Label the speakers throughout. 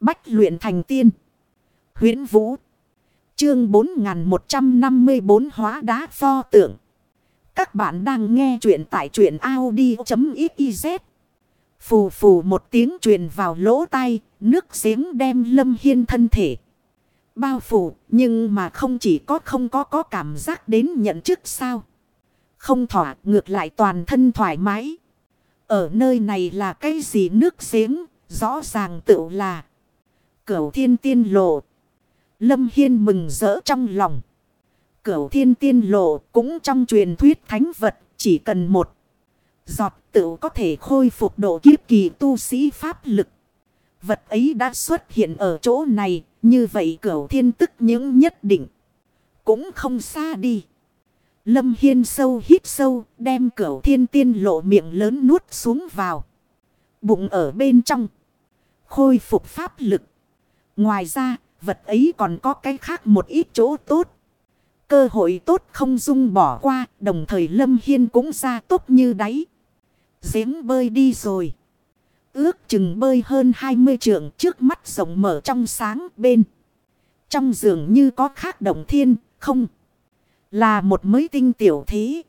Speaker 1: Bách luyện thành tiên. huyễn Vũ. Chương 4154 hóa đá pho tượng. Các bạn đang nghe truyện tại truyện Audi.xyz. Phù phù một tiếng truyền vào lỗ tai, nước giếng đem lâm hiên thân thể. Bao phủ, nhưng mà không chỉ có không có có cảm giác đến nhận chức sao. Không thỏa, ngược lại toàn thân thoải mái. Ở nơi này là cái gì nước giếng, rõ ràng tự là cửu thiên tiên lộ. Lâm Hiên mừng rỡ trong lòng. Cửu thiên tiên lộ cũng trong truyền thuyết thánh vật, chỉ cần một. Giọt tự có thể khôi phục độ kiếp kỳ tu sĩ pháp lực. Vật ấy đã xuất hiện ở chỗ này. Như vậy cửu thiên tức những nhất định. Cũng không xa đi. Lâm Hiên sâu hít sâu, đem cửu thiên tiên lộ miệng lớn nuốt xuống vào. Bụng ở bên trong. Khôi phục pháp lực. Ngoài ra vật ấy còn có cái khác một ít chỗ tốt. Cơ hội tốt không dung bỏ qua, đồng thời Lâm Hiên cũng ra tốt như đáy. Giếng bơi đi rồi. Ước chừng bơi hơn 20 trượng trước mắt rộng mở trong sáng bên. Trong giường như có khác động thiên, không. Là một mới tinh tiểu thế.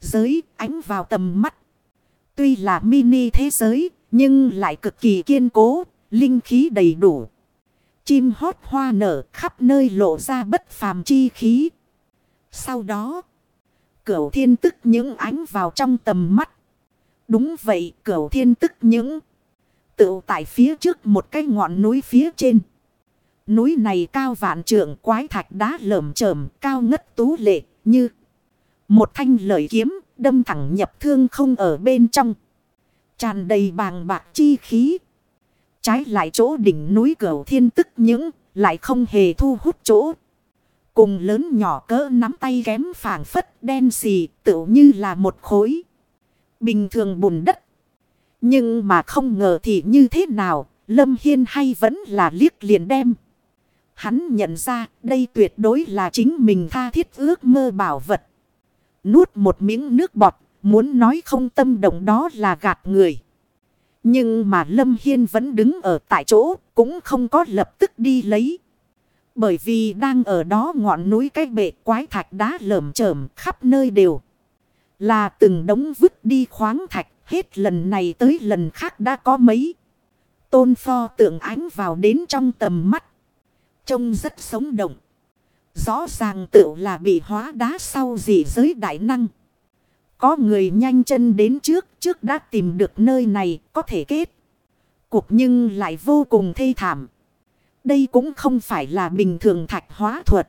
Speaker 1: Giới ánh vào tầm mắt. Tuy là mini thế giới, nhưng lại cực kỳ kiên cố, linh khí đầy đủ. Chim hót hoa nở khắp nơi lộ ra bất phàm chi khí. Sau đó, cửu thiên tức những ánh vào trong tầm mắt. Đúng vậy, cửu thiên tức những tự tại phía trước một cái ngọn núi phía trên. Núi này cao vạn trượng quái thạch đá lởm chởm cao ngất tú lệ như một thanh lợi kiếm đâm thẳng nhập thương không ở bên trong. Tràn đầy bàng bạc chi khí. Trái lại chỗ đỉnh núi cửu thiên tức những lại không hề thu hút chỗ. Cùng lớn nhỏ cỡ nắm tay kém phảng phất đen xì tựu như là một khối. Bình thường bùn đất. Nhưng mà không ngờ thì như thế nào, Lâm Hiên hay vẫn là liếc liền đem. Hắn nhận ra đây tuyệt đối là chính mình tha thiết ước mơ bảo vật. Nuốt một miếng nước bọt, muốn nói không tâm động đó là gạt người. Nhưng mà Lâm Hiên vẫn đứng ở tại chỗ, cũng không có lập tức đi lấy. Bởi vì đang ở đó ngọn núi cái bệ quái thạch đá lởm chởm khắp nơi đều. Là từng đống vứt đi khoáng thạch, hết lần này tới lần khác đã có mấy. Tôn pho tượng ánh vào đến trong tầm mắt. Trông rất sống động. Rõ ràng tựu là bị hóa đá sau dị giới đại năng. Có người nhanh chân đến trước, trước đã tìm được nơi này có thể kết. Cuộc nhưng lại vô cùng thê thảm. Đây cũng không phải là bình thường thạch hóa thuật.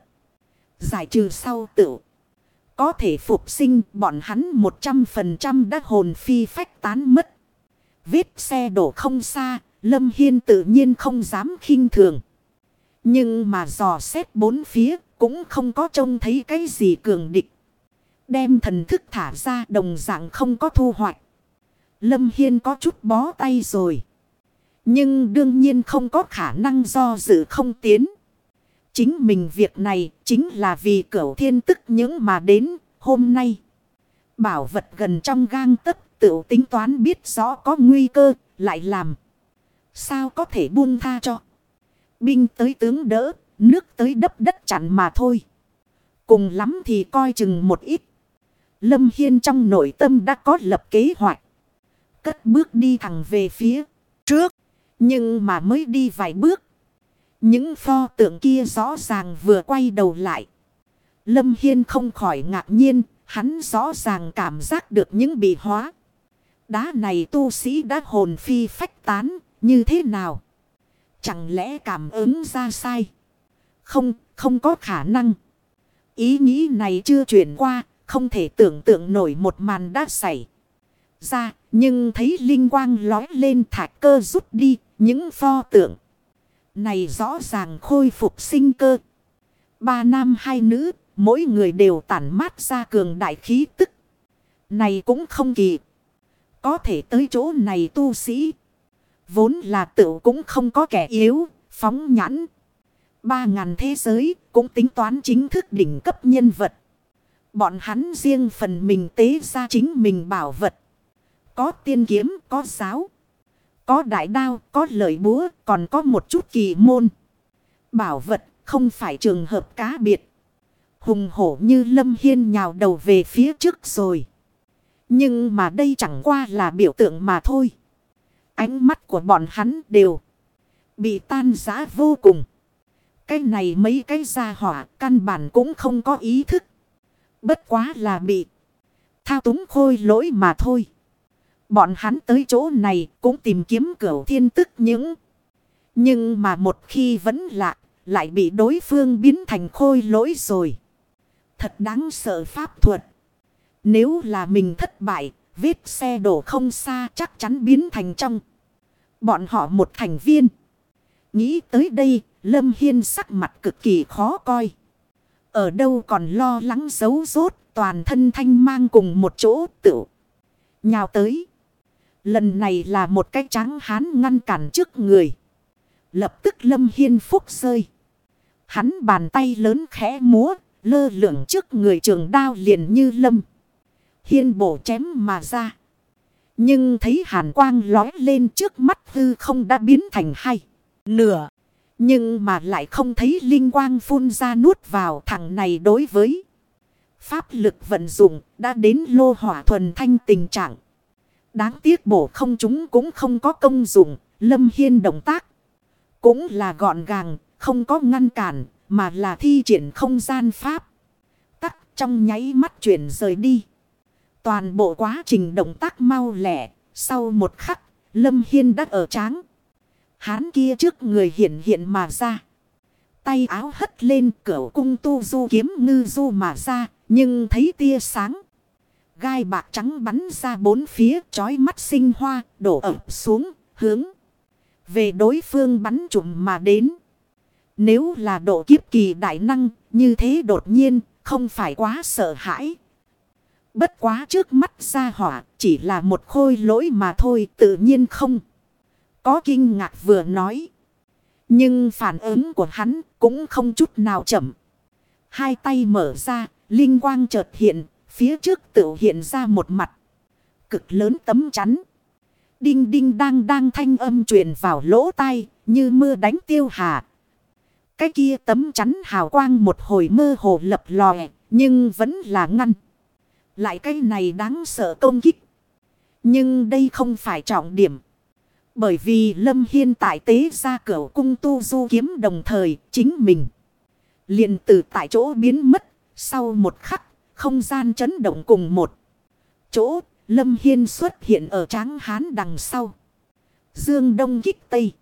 Speaker 1: Giải trừ sau tự. Có thể phục sinh bọn hắn 100% đã hồn phi phách tán mất. Vết xe đổ không xa, Lâm Hiên tự nhiên không dám khinh thường. Nhưng mà dò xét bốn phía cũng không có trông thấy cái gì cường địch. Đem thần thức thả ra đồng dạng không có thu hoạch. Lâm Hiên có chút bó tay rồi. Nhưng đương nhiên không có khả năng do dự không tiến. Chính mình việc này chính là vì cửu thiên tức những mà đến hôm nay. Bảo vật gần trong gang tấc tự tính toán biết rõ có nguy cơ lại làm. Sao có thể buông tha cho. Binh tới tướng đỡ, nước tới đắp đất chặn mà thôi. Cùng lắm thì coi chừng một ít. Lâm Hiên trong nội tâm đã có lập kế hoạch. Cất bước đi thẳng về phía trước. Nhưng mà mới đi vài bước. Những pho tượng kia rõ ràng vừa quay đầu lại. Lâm Hiên không khỏi ngạc nhiên. Hắn rõ ràng cảm giác được những bị hóa. Đá này tu sĩ đã hồn phi phách tán. Như thế nào? Chẳng lẽ cảm ứng ra sai? Không, không có khả năng. Ý nghĩ này chưa chuyển qua. Không thể tưởng tượng nổi một màn đã xảy ra. Nhưng thấy linh quang lói lên thạch cơ rút đi. Những pho tượng này rõ ràng khôi phục sinh cơ. Ba nam hai nữ, mỗi người đều tản mát ra cường đại khí tức. Này cũng không kỳ. Có thể tới chỗ này tu sĩ. Vốn là tự cũng không có kẻ yếu, phóng nhãn. Ba ngàn thế giới cũng tính toán chính thức đỉnh cấp nhân vật. Bọn hắn riêng phần mình tế ra chính mình bảo vật. Có tiên kiếm, có giáo Có đại đao, có lợi búa, còn có một chút kỳ môn. Bảo vật không phải trường hợp cá biệt. Hùng hổ như lâm hiên nhào đầu về phía trước rồi. Nhưng mà đây chẳng qua là biểu tượng mà thôi. Ánh mắt của bọn hắn đều bị tan giá vô cùng. Cái này mấy cái gia hỏa căn bản cũng không có ý thức. Bất quá là bị thao túng khôi lỗi mà thôi. Bọn hắn tới chỗ này cũng tìm kiếm cửu thiên tức những. Nhưng mà một khi vẫn lạ, lại bị đối phương biến thành khôi lỗi rồi. Thật đáng sợ pháp thuật. Nếu là mình thất bại, vết xe đổ không xa chắc chắn biến thành trong. Bọn họ một thành viên. Nghĩ tới đây, Lâm Hiên sắc mặt cực kỳ khó coi. Ở đâu còn lo lắng giấu rốt, toàn thân thanh mang cùng một chỗ tự. Nhào tới. Lần này là một cái trắng hán ngăn cản trước người. Lập tức Lâm Hiên phúc rơi. Hắn bàn tay lớn khẽ múa, lơ lửng trước người trường đao liền như Lâm. Hiên bổ chém mà ra. Nhưng thấy hàn quang lói lên trước mắt hư không đã biến thành hai. Nửa. Nhưng mà lại không thấy linh quang phun ra nuốt vào thằng này đối với. Pháp lực vận dụng đã đến lô hỏa thuần thanh tình trạng. Đáng tiếc bổ không chúng cũng không có công dụng. Lâm Hiên động tác. Cũng là gọn gàng, không có ngăn cản, mà là thi triển không gian pháp. Tắc trong nháy mắt chuyển rời đi. Toàn bộ quá trình động tác mau lẻ, sau một khắc, Lâm Hiên đã ở tráng. Hán kia trước người hiện hiện mà ra. Tay áo hất lên cửa cung tu du kiếm ngư du mà ra, nhưng thấy tia sáng. Gai bạc trắng bắn ra bốn phía trói mắt sinh hoa, đổ ập xuống, hướng. Về đối phương bắn trụm mà đến. Nếu là độ kiếp kỳ đại năng, như thế đột nhiên, không phải quá sợ hãi. Bất quá trước mắt ra hỏa, chỉ là một khôi lỗi mà thôi, tự nhiên không. Có kinh ngạc vừa nói. Nhưng phản ứng của hắn cũng không chút nào chậm. Hai tay mở ra, linh quang chợt hiện, phía trước tự hiện ra một mặt. Cực lớn tấm chắn. Đinh đinh đang đang thanh âm truyền vào lỗ tai, như mưa đánh tiêu hà. Cái kia tấm chắn hào quang một hồi mơ hồ lập lòe, nhưng vẫn là ngăn. Lại cái này đáng sợ công kích. Nhưng đây không phải trọng điểm. Bởi vì Lâm Hiên tại tế ra cửa cung tu du kiếm đồng thời chính mình. liền từ tại chỗ biến mất. Sau một khắc, không gian chấn động cùng một chỗ. Lâm Hiên xuất hiện ở tráng hán đằng sau. Dương Đông kích Tây.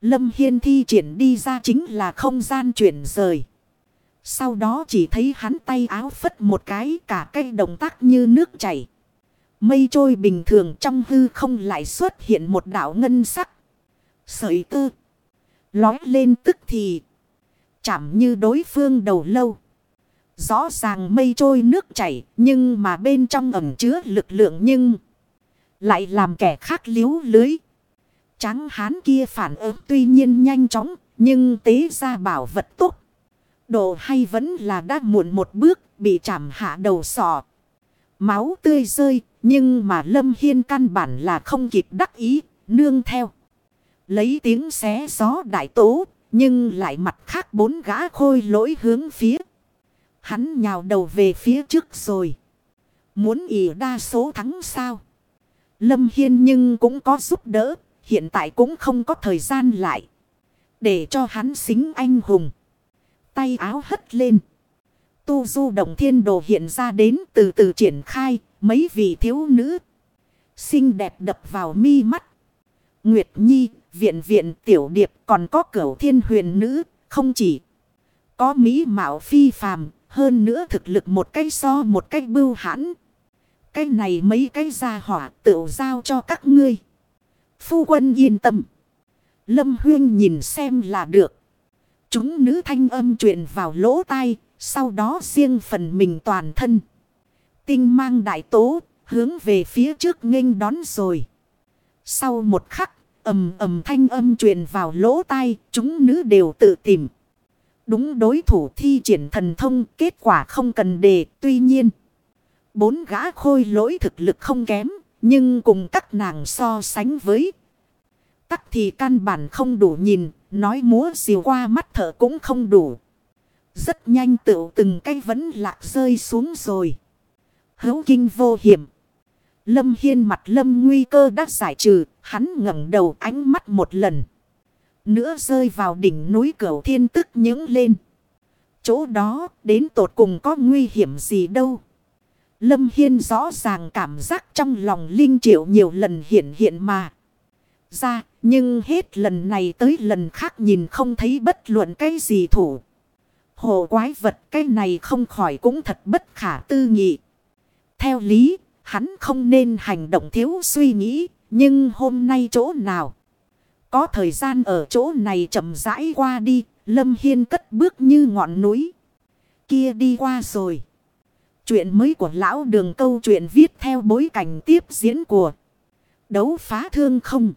Speaker 1: Lâm Hiên thi triển đi ra chính là không gian chuyển rời. Sau đó chỉ thấy hắn tay áo phất một cái cả cây động tác như nước chảy. Mây trôi bình thường trong hư không lại xuất hiện một đảo ngân sắc. Sợi tư Lói lên tức thì. Chảm như đối phương đầu lâu. Rõ ràng mây trôi nước chảy. Nhưng mà bên trong ẩm chứa lực lượng nhưng. Lại làm kẻ khác liếu lưới. Tráng hán kia phản ứng tuy nhiên nhanh chóng. Nhưng tế ra bảo vật tốt. Độ hay vẫn là đã muộn một bước. Bị chảm hạ đầu sọ. Máu tươi rơi nhưng mà Lâm Hiên căn bản là không kịp đắc ý, nương theo. Lấy tiếng xé gió đại tố, nhưng lại mặt khác bốn gã khôi lỗi hướng phía. Hắn nhào đầu về phía trước rồi. Muốn ỉ đa số thắng sao? Lâm Hiên nhưng cũng có giúp đỡ, hiện tại cũng không có thời gian lại. Để cho hắn xính anh hùng. Tay áo hất lên. Tu du động thiên đồ hiện ra đến từ từ triển khai, Mấy vị thiếu nữ. Xinh đẹp đập vào mi mắt. Nguyệt Nhi, viện viện tiểu điệp còn có cửu thiên huyền nữ. Không chỉ có mỹ mạo phi phàm. Hơn nữa thực lực một cái so một cái bưu hãn. Cái này mấy cái gia hỏa tự giao cho các ngươi. Phu quân yên tâm. Lâm Huyên nhìn xem là được. Chúng nữ thanh âm truyền vào lỗ tai. Sau đó riêng phần mình toàn thân tinh mang đại tố, hướng về phía trước nghênh đón rồi. Sau một khắc, ầm ầm thanh âm truyền vào lỗ tai, chúng nữ đều tự tìm. Đúng đối thủ thi triển thần thông, kết quả không cần đề, tuy nhiên. Bốn gã khôi lỗi thực lực không kém, nhưng cùng các nàng so sánh với Tắc thì căn bản không đủ nhìn, nói múa diều qua mắt thở cũng không đủ. Rất nhanh tựu từng cây vẫn lạc rơi xuống rồi hữu kinh vô hiểm. Lâm Hiên mặt Lâm nguy cơ đã giải trừ, hắn ngẩng đầu ánh mắt một lần. Nữa rơi vào đỉnh núi cửu thiên tức những lên. Chỗ đó đến tột cùng có nguy hiểm gì đâu. Lâm Hiên rõ ràng cảm giác trong lòng Linh Triệu nhiều lần hiện hiện mà. Ra, nhưng hết lần này tới lần khác nhìn không thấy bất luận cái gì thủ. Hồ quái vật cái này không khỏi cũng thật bất khả tư nghị. Theo lý, hắn không nên hành động thiếu suy nghĩ, nhưng hôm nay chỗ nào? Có thời gian ở chỗ này chậm rãi qua đi, Lâm Hiên cất bước như ngọn núi. Kia đi qua rồi. Chuyện mới của lão đường câu chuyện viết theo bối cảnh tiếp diễn của đấu phá thương không.